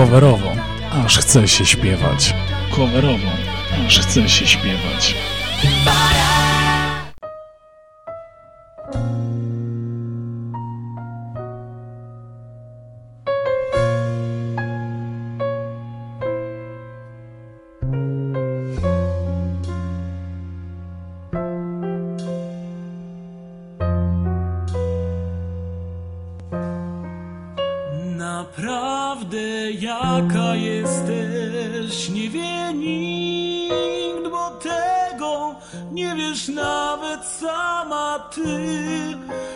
Coverowo, aż chce się śpiewać. Coverowo, aż chce się śpiewać. Nie wiesz nawet sama ty.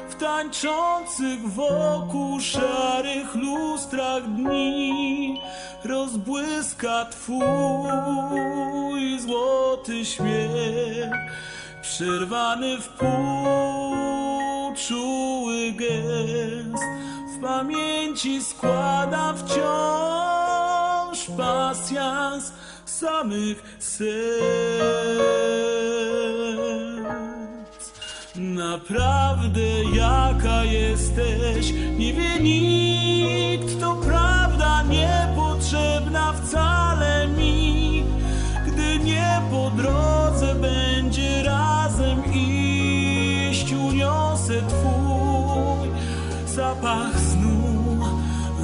W tańczących wokół szarych lustrach dni rozbłyska twój złoty śmiech, przerwany w pół czuły gest. W pamięci składam wciąż pasjans samych serc. Naprawdę jaka jesteś, nie wie nikt, to prawda niepotrzebna wcale mi. Gdy nie po drodze będzie razem iść, uniosę twój zapach snu,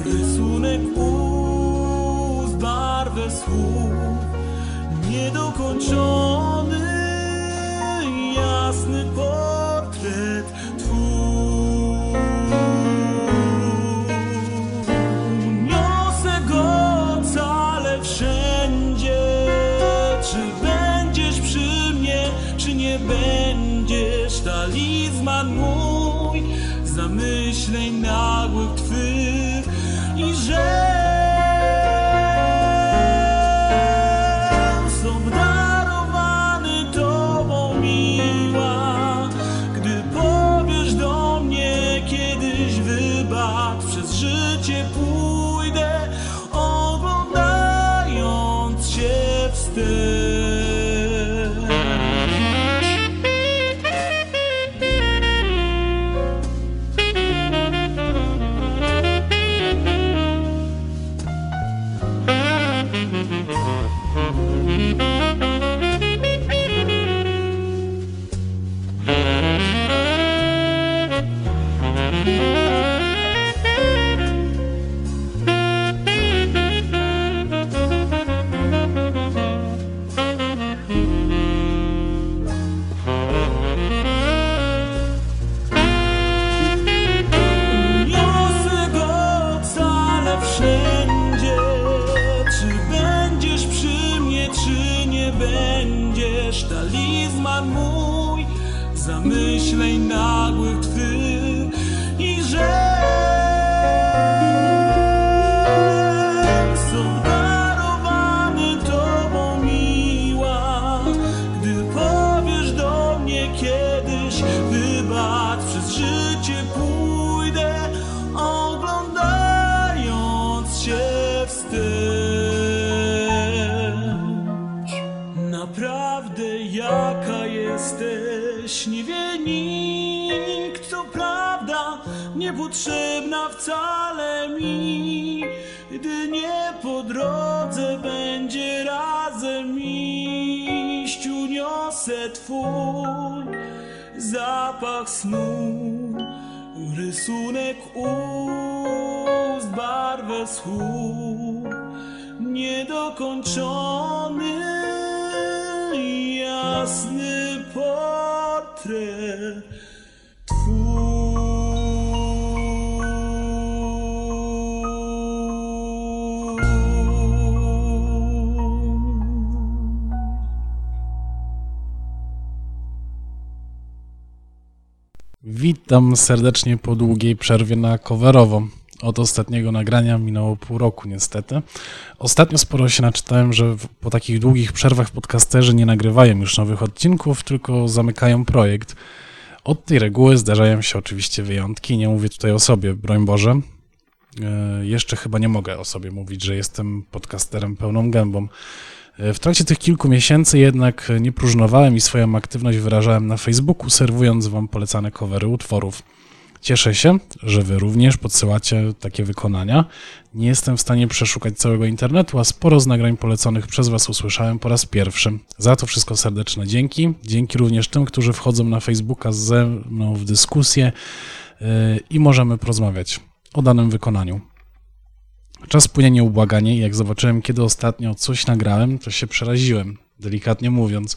rysunek ust, barwę słów, niedokończony, talizman mój zamyśleń niepotrzebna wcale mi. Gdy nie po drodze będzie razem iść, uniosę twój zapach snu, rysunek ust, barwę słów, niedokończony, jasny Witam serdecznie po długiej przerwie na coverowo. Od ostatniego nagrania minęło pół roku niestety. Ostatnio sporo się naczytałem, że po takich długich przerwach podcasterzy nie nagrywają już nowych odcinków, tylko zamykają projekt. Od tej reguły zdarzają się oczywiście wyjątki. Nie mówię tutaj o sobie, broń Boże. E, Jeszcze chyba nie mogę o sobie mówić, że jestem podcasterem pełną gębą. W trakcie tych kilku miesięcy jednak nie próżnowałem i swoją aktywność wyrażałem na Facebooku, serwując Wam polecane covery utworów. Cieszę się, że Wy również podsyłacie takie wykonania. Nie jestem w stanie przeszukać całego internetu, a sporo z nagrań poleconych przez Was usłyszałem po raz pierwszy. Za to wszystko serdeczne dzięki. Dzięki również tym, którzy wchodzą na Facebooka ze mną w dyskusję yy, i możemy porozmawiać o danym wykonaniu. Czas płynie nieubłaganie i jak zobaczyłem, kiedy ostatnio coś nagrałem, to się przeraziłem, delikatnie mówiąc.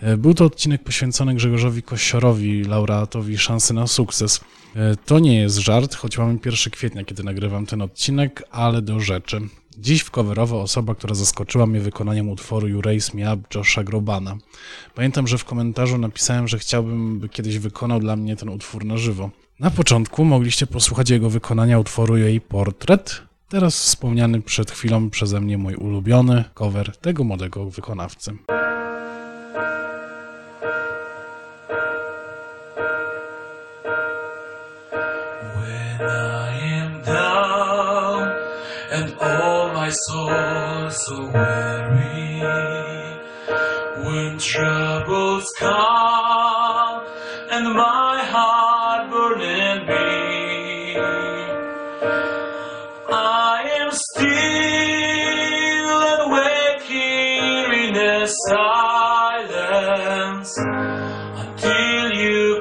E, Był to odcinek poświęcony Grzegorzowi Kościorowi, laureatowi szansy na sukces. E, To nie jest żart, choć mamy 1 kwietnia, kiedy nagrywam ten odcinek, ale do rzeczy. Dziś w coverowo osoba, która zaskoczyła mnie wykonaniem utworu You Raise Me Up Josha Grobana. Pamiętam, że w komentarzu napisałem, że chciałbym, by kiedyś wykonał dla mnie ten utwór na żywo. Na początku mogliście posłuchać jego wykonania utworu jej portret, teraz wspomniany przed chwilą przeze mnie mój ulubiony cover tego młodego wykonawcy. Soul so weary, when troubles come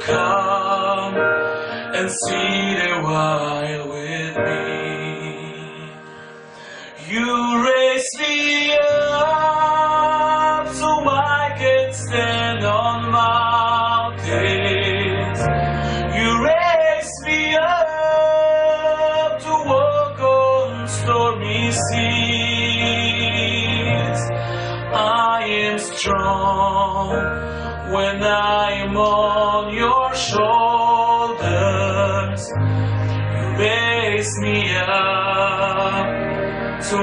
come and sit a while with me. You me up. To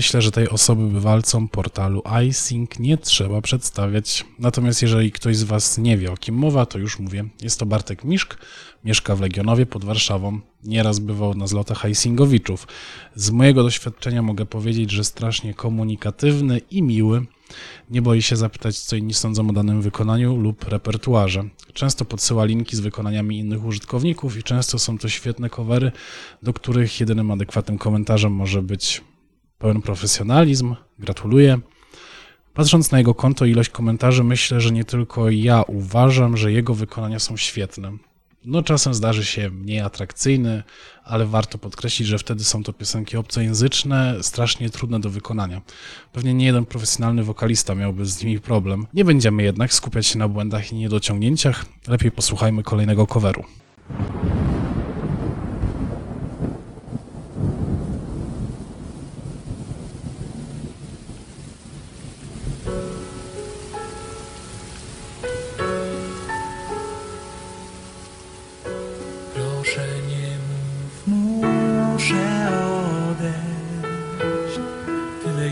Myślę, że tej osoby bywalcom portalu iSync nie trzeba przedstawiać. Natomiast jeżeli ktoś z Was nie wie o kim mowa, to już mówię. Jest to Bartek Miszk, mieszka w Legionowie pod Warszawą. Nieraz bywał na zlotach iSingowiczów. Z mojego doświadczenia mogę powiedzieć, że strasznie komunikatywny i miły. Nie boi się zapytać, co inni sądzą o danym wykonaniu lub repertuarze. Często podsyła linki z wykonaniami innych użytkowników i często są to świetne covery, do których jedynym adekwatnym komentarzem może być pełen profesjonalizm. Gratuluję. Patrząc na jego konto i ilość komentarzy, myślę, że nie tylko ja uważam, że jego wykonania są świetne. No czasem zdarzy się mniej atrakcyjny, ale warto podkreślić, że wtedy są to piosenki obcojęzyczne, strasznie trudne do wykonania. Pewnie nie jeden profesjonalny wokalista miałby z nimi problem. Nie będziemy jednak skupiać się na błędach i niedociągnięciach. Lepiej posłuchajmy kolejnego coveru.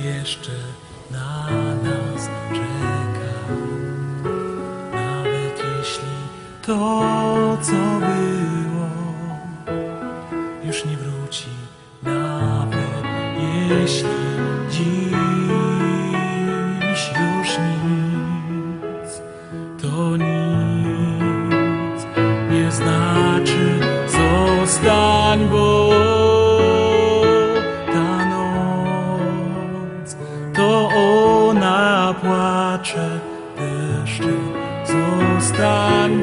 Jeszcze na nas czeka. Nawet jeśli to, Zostań,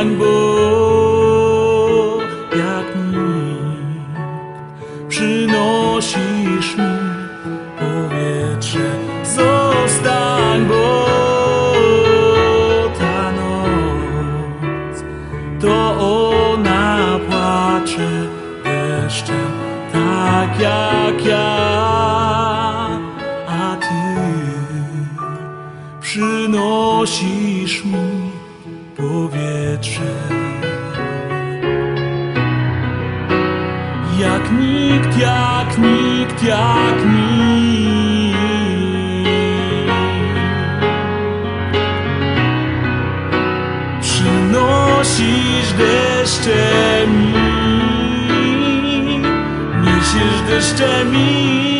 Zostań, bo jak nikt przynosisz mi powietrze. Zostań, bo ta noc to ona płacze deszczem, tak jak ja, a ty przynosisz mi jak nikt. Przynosisz deszcze mi, niesiesz deszcze mi.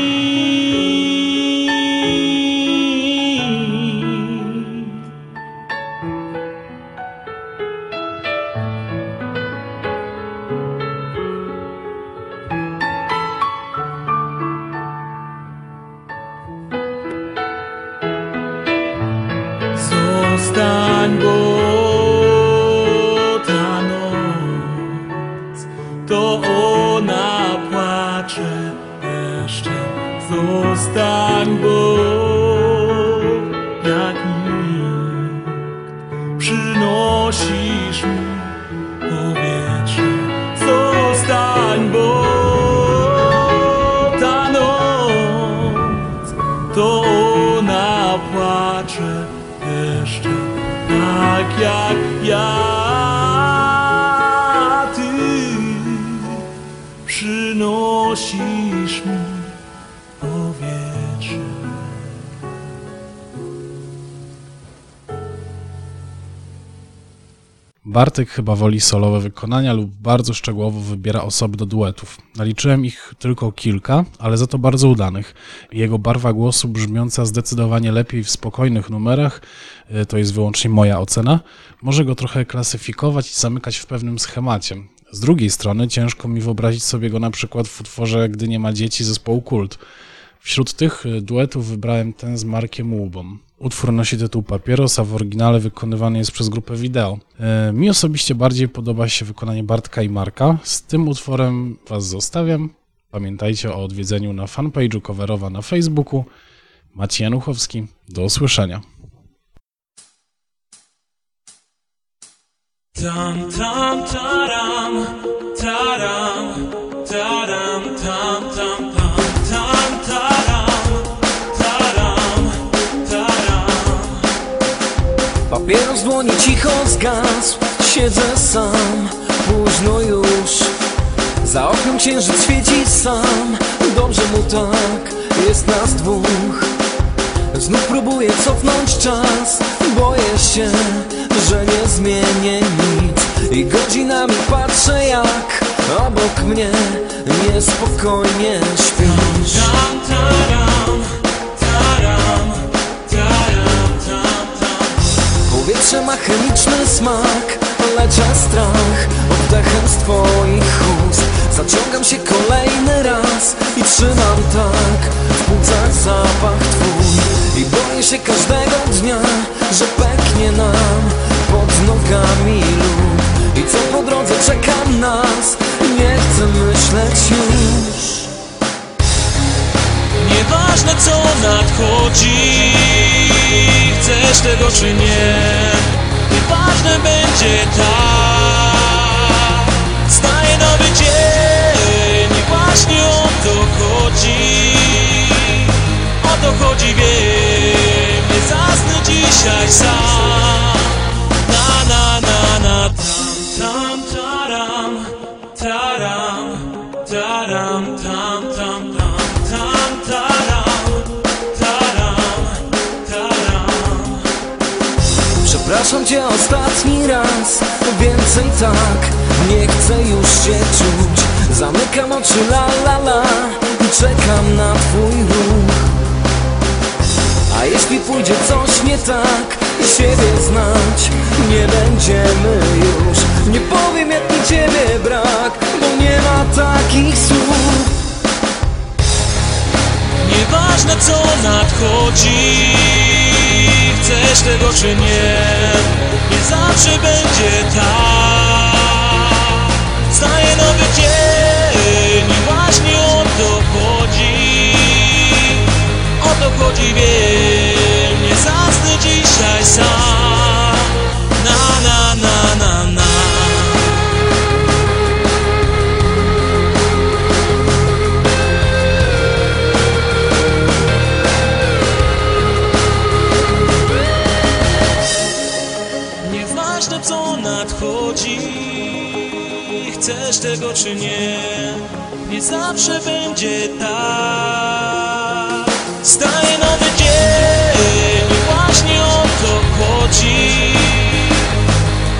Bartek chyba woli solowe wykonania lub bardzo szczegółowo wybiera osoby do duetów. Naliczyłem ich tylko kilka, ale za to bardzo udanych. Jego barwa głosu brzmiąca zdecydowanie lepiej w spokojnych numerach, y, to jest wyłącznie moja ocena, może go trochę klasyfikować i zamykać w pewnym schemacie. Z drugiej strony ciężko mi wyobrazić sobie go na przykład w utworze Gdy nie ma dzieci zespołu Kult. Wśród tych y, duetów wybrałem ten z Markiem Łubą. Utwór nosi tytuł Papieros, a w oryginale wykonywany jest przez grupę wideo. E, Mi osobiście bardziej podoba się wykonanie Bartka i Marka. Z tym utworem Was zostawiam. Pamiętajcie o odwiedzeniu na fanpage'u coverowa na Facebooku. Maciej Januchowski. Do usłyszenia. Tam tam taram, taram, Papieros dłoni cicho zgasł. Siedzę sam, późno już. Za oknem księżyc świeci sam. Dobrze mu tak, jest nas dwóch. Znów próbuję cofnąć czas. Boję się, że nie zmienię nic. I godzinami patrzę jak Obok mnie niespokojnie śpisz Powietrze ma chemiczny smak Lecia strach oddechem z twoich ust. Zaciągam się kolejny raz I trzymam tak w płucach zapach twój. I boję się każdego dnia Że pęknie nam pod nogami lód. I co po drodze czeka nas? Nie chcę myśleć już. Nieważne co nadchodzi Tego czy nie. Nieważne będzie tak Staje nowy dzień I właśnie o to chodzi. O to chodzi wiem Nie zasnę dzisiaj sam. Na na na na Tam tam taram Taram Taram tam Przepraszam cię ostatni raz Więcej tak nie chcę już się czuć. Zamykam oczy la la la czekam na twój ruch. A jeśli pójdzie coś nie tak Siebie znać nie będziemy już. Nie powiem jak mi ciebie brak Bo nie ma takich słów. Nieważne co nadchodzi Chcesz tego czy nie? Nie zawsze będzie tak. Staje nowy dzień I właśnie o to chodzi. O to chodzi wiem Nieważne co nadchodzi. Chcesz tego czy nie? Nie zawsze będzie tak. Staje nowy dzień I właśnie o to chodzi.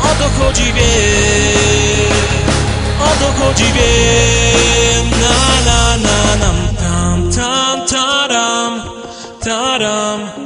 O to chodzi wiem O to chodzi wiem. Na na na nam tam tam Taram Taram